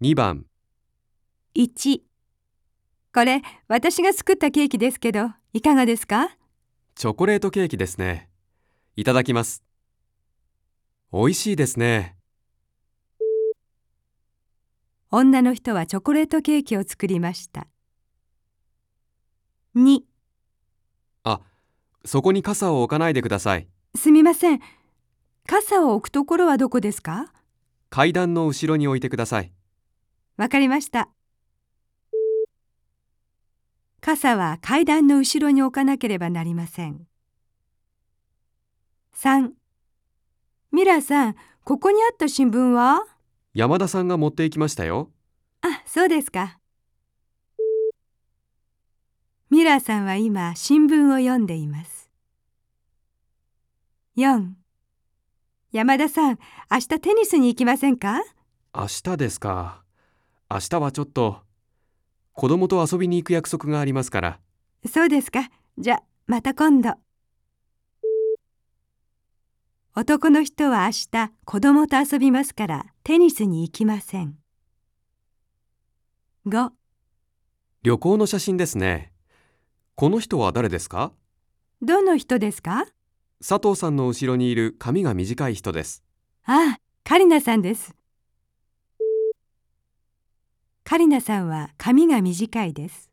2番、1これ私が作ったケーキですけどいかがですか？チョコレートケーキですね。いただきます。美味しいですね。女の人はチョコレートケーキを作りました2あ、そこに傘を置かないでください。すみません傘を置くところはどこですか？階段の後ろに置いてください。わかりました傘は階段の後ろに置かなければなりません3ミラーさんここにあった新聞は？山田さんが持って行きましたよ。あ、そうですか。ミラーさんは今新聞を読んでいます。4山田さん、明日テニスに行きませんか？明日ですか。明日はちょっと、子供と遊びに行く約束がありますから。そうですか。じゃ、また今度。男の人は明日子供と遊びますからテニスに行きません。5旅行の写真ですね。この人は誰ですか？どの人ですか？佐藤さんの後ろにいる髪が短い人です。ああ、カリナさんです。カリナさんは髪が短いです。